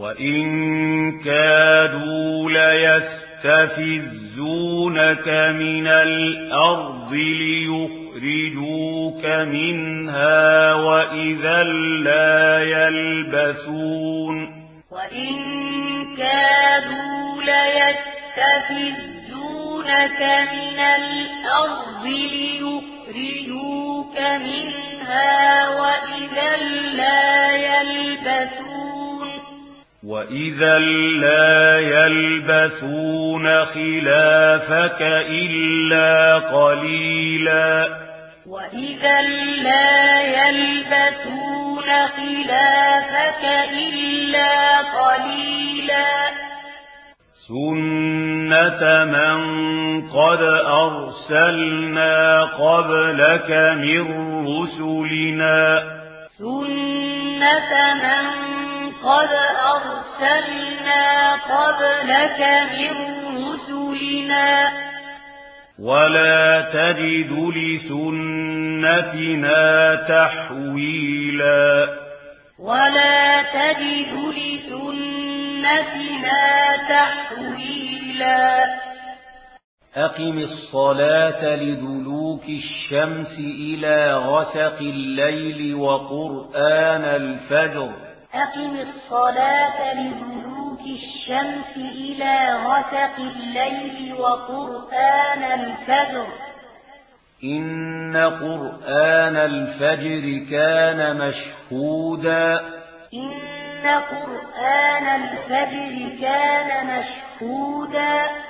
وَإِن كَادُوا لَيَسْتَفِزُّونَكَ مِنَ الْأَرْضِ لِيُخْرِجُوكَ مِنْهَا وَإِذًا لَّا يَلْبَثُونَ وَإِن كَادُوا لَيَسْتَفِزُّونَكَ مِنَ الْأَرْضِ لِيُخْرِجُوكَ مِنْهَا وَإِذًا لَّا يَلْبَثُونَ خِلَافَكَ إِلَّا قَلِيلًا وَإِذًا لَّا يَلْبَثُونَ خِلَافَكَ إِلَّا قَلِيلًا سُنَّةَ مَن قَدْ أَرْسَلْنَا قَبْلَكَ مِن رُّسُلِنَا سُنَّةَ مَن قد أرسلنا قبلك من رسلنا ولا تجد لسنتنا تحويلا ولا تجد لسنتنا تحويلا أقم الصلاة لدلوك الشمس إلى غسق الليل وقرآن الفجر أقم الصلاة لذلوك الشمس إلى غسق الليل وقرآن الفجر. إن قرآن الفجر كان مشهودا. إن قرآن الفجر كان مشهودا.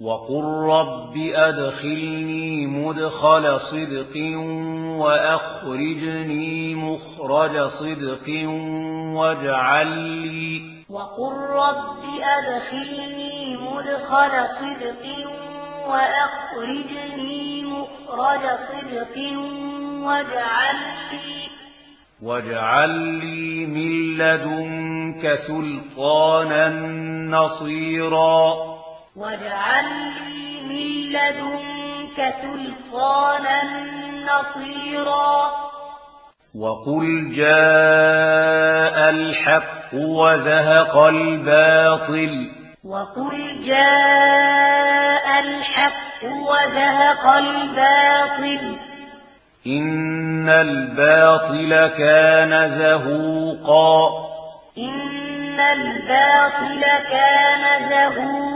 وقل رب أدخلني مدخل صدق وأخرجني مخرج صدق واجعل لي وقل رب أدخلني مدخل صدق وأخرجني مخرج صدق واجعل لي واجعل لي من لدنك سلطانا نصيرا واجعل لي من لدنك سلطانا نصيرا. وقل جاء الحق وزهق الباطل. وقل جاء الحق وزهق الباطل. إن الباطل كان زهوقا. إن الباطل كان زهوقا.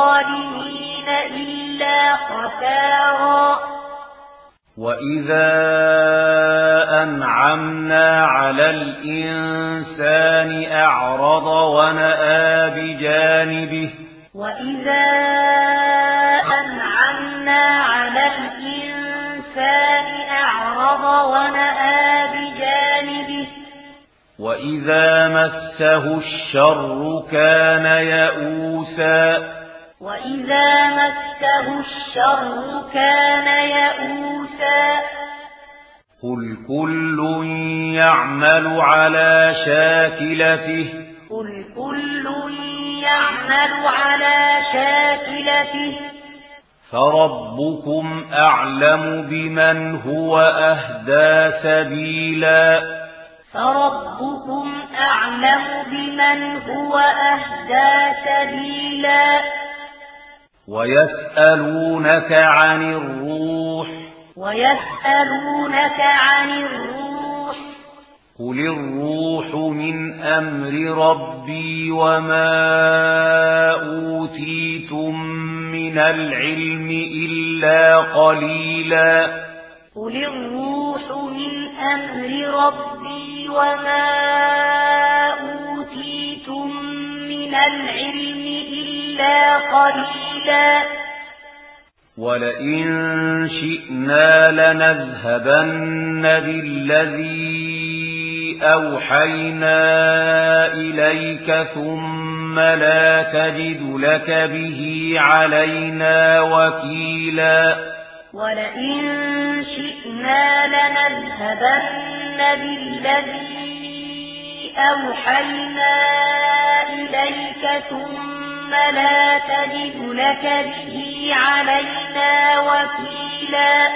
الظالمين إلا خسارا وإذا أنعمنا على الإنسان أعرض ونآ بجانبه وإذا أنعمنا على الإنسان أعرض ونآ وإذا مسه الشر كان يئوسا وَإِذَا مَسَّهُ الشَّرُّ كَانَ يَئُوسًا قُلْ كُلٌّ يَعْمَلُ عَلَى شَاكِلَتِهِ قُلْ كُلٌّ يَعْمَلُ عَلَى شَاكِلَتِهِ فَرَبُّكُمْ أَعْلَمُ بِمَنْ هُوَ أَهْدَى سَبِيلًا فَرَبُّكُمْ أَعْلَمُ بِمَنْ هُوَ أَهْدَى سَبِيلًا ويسألونك عن الروح. ويسألونك عن الروح. قل الروح من أمر ربي وما أوتيتم من العلم إلا قليلا. قل الروح من أمر ربي وما أوتيتم من العلم إلا قليلا. وَلَئِن شِئْنَا لَنَذْهَبَنَّ بِالَّذِي أَوْحَيْنَا إِلَيْكَ ثُمَّ لَا تَجِدُ لَكَ بِهِ عَلَيْنَا وَكِيلًا. وَلَئِن شِئْنَا لَنَذْهَبَنَّ بِالَّذِي أَوْحَيْنَا إِلَيْكَ ثُمَّ ثم لا تجد لك به علينا وكيلا